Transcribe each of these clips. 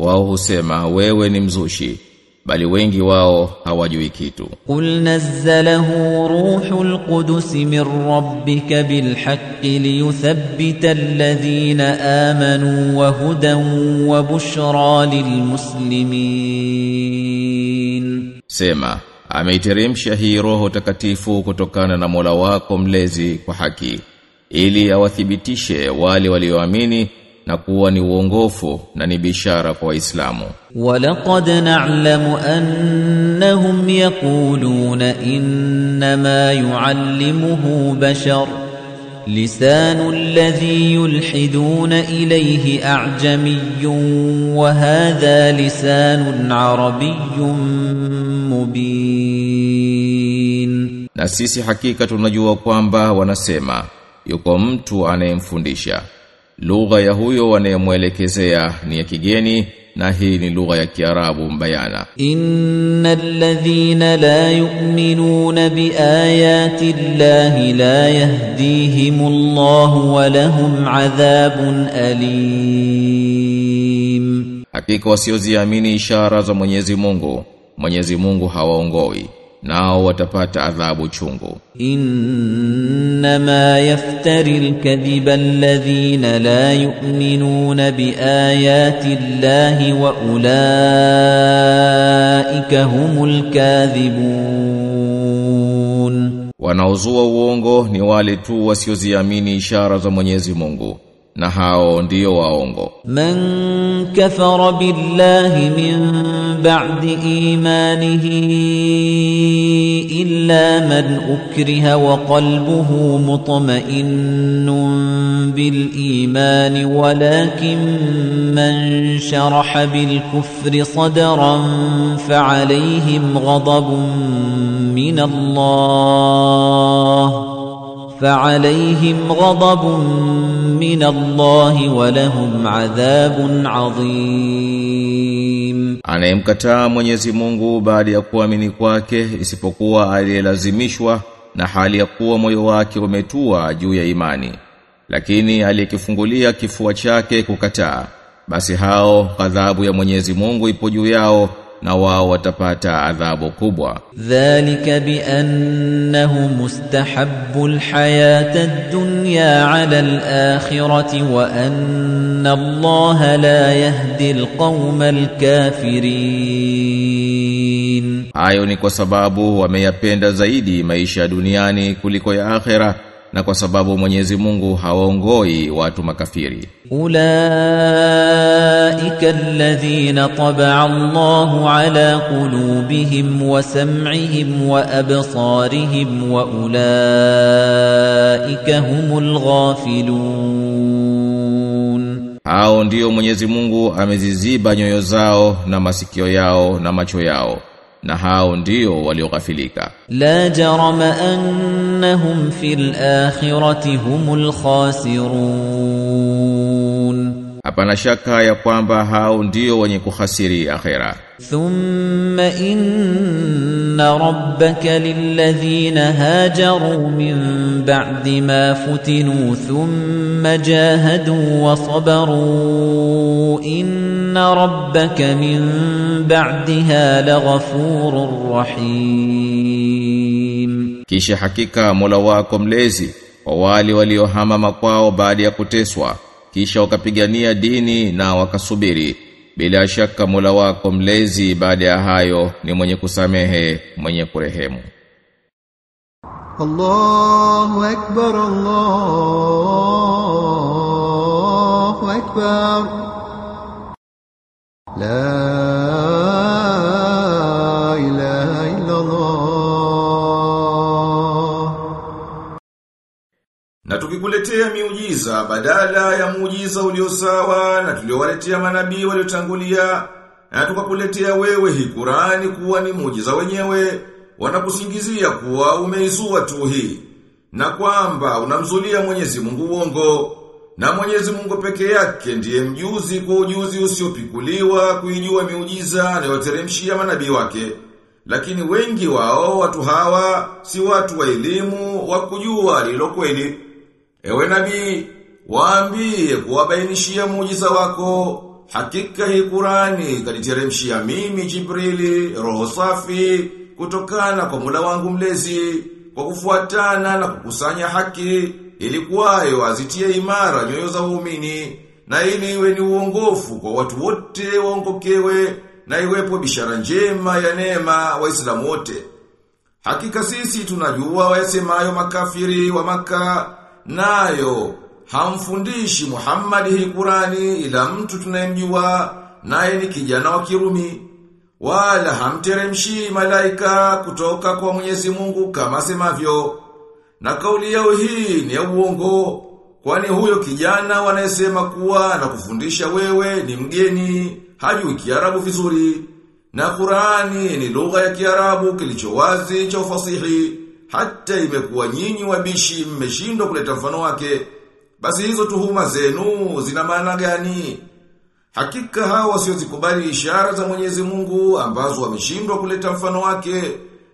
wao husema wewe ni mzushi bali wengi wao hawajui kitu. Qul nazzalahu ruhul qudus min rabbika bil haqqi liyuthabbita alladhina amanu wa hudan wa bushra lil muslimin sema ameiteremsha hii roho takatifu kutokana na Mola wako mlezi kwa haki ili awathibitishe wale walioamini na kuwa ni uongofu na ni bishara kwa Waislamu. Walaqad na'lamu annahum yaquluna innama yu'allimuhu bashar lisanu alladhi yulhiduna ilayhi a'jamiyyun wa hadha lisanun arabiyyun mubin, na sisi hakika tunajua kwamba wanasema yuko mtu anayemfundisha lugha ya huyo wanayemwelekezea ni ya kigeni na hii ni lugha ya Kiarabu mbayana. Innal ladhina la yu'minuna bi ayati llahi la yahdihimullahu wa lahum adhabun alim, hakika wasioziamini ishara za Mwenyezi Mungu Mwenyezi Mungu hawaongoi nao watapata adhabu chungu. Innama yaftari alkadhiba alladhina la yu'minuna biayati llahi wa ulaika humul kadhibun. Wanaozua uongo ni wale tu wasioziamini ishara za Mwenyezi Mungu. na hao ndiyo waongo من كفر بالله من بعد إيمانه إلا من أكره وقلبه مطمئن بالإيمان ولكن من شرح بالكفر صدرا فعليهم غضب من الله فعليهم غضب من الله ولهم عذاب عظيم anayemkataa Mwenyezi Mungu baada ya kuamini kwake isipokuwa aliyelazimishwa na hali ya kuwa moyo wake umetua juu ya imani lakini aliyekifungulia kifua chake kukataa basi hao ghadhabu ya Mwenyezi Mungu ipo juu yao na wao watapata adhabu kubwa. Dhalika bi annahu mustahabbu alhayata ad-dunya ala al-akhirati wa anna allaha la yahdi alqawma alkafirin. Hayo ni kwa sababu wameyapenda zaidi maisha duniani kuliko ya akhira na kwa sababu Mwenyezi Mungu hawaongoi watu makafiri. Ulaa أولئك الذين طبع الله على قلوبهم وسمعهم وأبصارهم وأولئك هم الغافلون hao ndiyo Mwenyezi Mungu ameziziba nyoyo zao na masikio yao na macho yao na hao ndiyo walioghafilika لا جرم أنهم في الآخرة هم الخاسرون hapana shaka ya kwamba hao ndiyo wenye kuhasiri akhera ثم إن ربك للذين هاجروا من بعد ما فتنوا ثم جاهدوا وصبروا إن ربك من بعدها لغفور رحيم kisha hakika Mola wako mlezi kwa wale waliohama makwao baada ya kuteswa kisha wakapigania dini na wakasubiri. Bila shaka Mola wako mlezi baada ya hayo ni mwenye kusamehe mwenye kurehemu. Allahu akbar Allahu akbar. La na tukikuletea miujiza badala ya muujiza uliosawa na tuliowaletea manabii waliotangulia na tukakuletea wewe hii Qur'ani kuwa ni muujiza wenyewe wanakusingizia kuwa umeizua tu hii na kwamba unamzulia Mwenyezi Mungu uongo na Mwenyezi Mungu peke yake ndiye mjuzi kwa ujuzi usiopikuliwa kuijua miujiza anayoteremshia manabii wake. Lakini wengi wao watu hawa si watu wa elimu wa kujua lilo kweli ewe nabii waambie kuwabainishia muujiza wako. Hakika hii Qurani kaniteremshia mimi Jibrili roho safi kutokana kwa mula wangu mlezi kwa kufuatana na kukusanya haki ili kwayo azitie imara nyoyo za waumini na ili iwe ni uongofu kwa watu wote waongokewe na iwepo bishara njema ya neema waislamu wote. Hakika sisi tunajua wayasemayo makafiri wa maka nayo hamfundishi Muhammad hii Qurani ila mtu tunayemjua naye ni kijana wa Kirumi wala hamteremshi malaika kutoka kwa Mwenyezi Mungu kama semavyo na kauli yao hii ni ya uongo kwani huyo kijana wanayesema kuwa na kufundisha wewe ni mgeni hajui Kiarabu vizuri. Na Qurani ni lugha ya Kiarabu kilichowazi cha ufasihi hata imekuwa nyinyi wabishi mmeshindwa kuleta mfano wake basi hizo tuhuma zenu zina maana gani? Hakika hawa wasiozikubali ishara za Mwenyezi Mungu ambazo wameshindwa kuleta mfano wake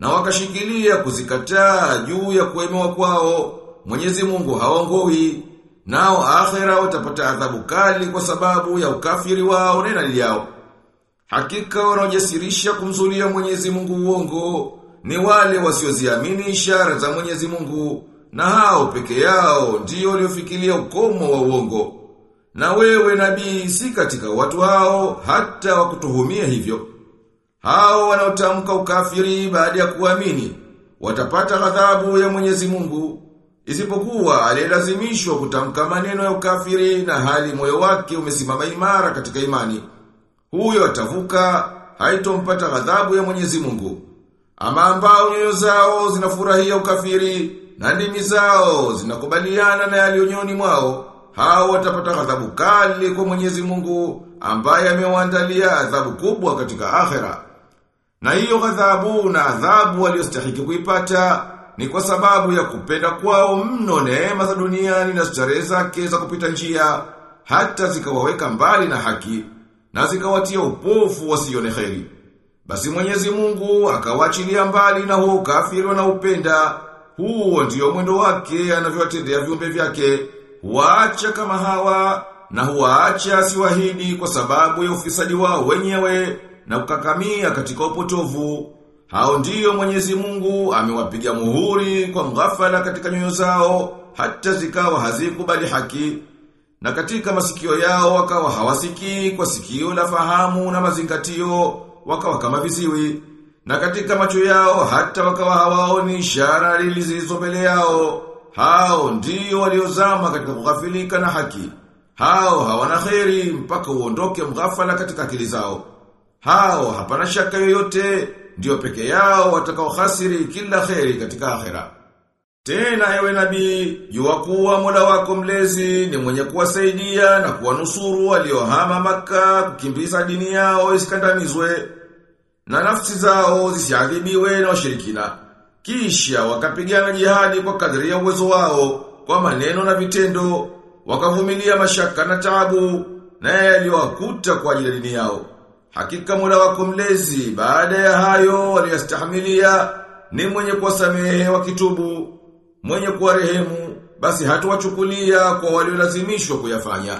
na wakashikilia kuzikataa juu ya kuemewa kwao Mwenyezi Mungu haongoi nao akhera watapata adhabu kali kwa sababu ya ukafiri wao na yao. Hakika wanaojasirisha kumzulia Mwenyezi Mungu uongo ni wale wasioziamini ishara za Mwenyezi Mungu na hao peke yao ndio waliofikiria ukomo wa uongo. Na wewe nabii si katika watu hao hata wakutuhumia hivyo. Hao wanaotamka ukafiri baada ya kuamini watapata ghadhabu ya Mwenyezi Mungu isipokuwa aliyelazimishwa kutamka maneno ya ukafiri na hali moyo wake umesimama imara katika imani. Huyo atavuka haitompata ghadhabu ya Mwenyezi Mungu. Ama ambao nyoyo zao zinafurahia ukafiri na ndimi zao zinakubaliana na yaliyonyoni mwao, hao watapata ghadhabu kali kwa Mwenyezi Mungu ambaye amewaandalia adhabu kubwa katika akhera. Na hiyo ghadhabu na adhabu waliostahiki kuipata ni kwa sababu ya kupenda kwao mno neema za duniani na starehe zake za kupita njia hata zikawaweka mbali na haki na zikawatia upofu wasione kheri. Basi Mwenyezi Mungu akawachilia mbali na huo na upenda Huo ndiyo mwendo wake anavyowatendea viumbe vyake. Huwaacha kama hawa na huwaacha siwahidi kwa sababu ya ufisadi wao wenyewe na kukakamia katika upotovu. Hao ndiyo Mwenyezi Mungu amewapiga muhuri kwa mghafala katika nyoyo zao hata zikawa hazikubali haki na katika masikio yao wakawa hawasikii kwa sikio la fahamu na mazingatio wakawa kama viziwi na katika macho yao hata wakawa hawaoni ishara zilizo mbele yao. Hao ndio waliozama katika kughafilika na haki. Hao hawana kheri mpaka uondoke mghafala katika akili zao. Hao hapana shaka yoyote ndio peke yao watakao hasiri kila kheri katika akhera. Tena ewe nabii, jua kuwa Mola wako mlezi ni mwenye kuwasaidia na kuwanusuru waliohama maka kukimbiza dini yao isikandamizwe na nafsi zao zisiadhibiwe na washirikina. Kisha wakapigana jihadi kwa kadri ya uwezo wao kwa maneno na vitendo, wakavumilia mashaka na taabu na yaliyowakuta kwa ajili ya dini yao. Hakika Mola wako mlezi baada ya hayo waliyastahimilia ni mwenye kuwasamehe wakitubu mwenye kuwarehemu basi hatuwachukulia kwa waliolazimishwa kuyafanya.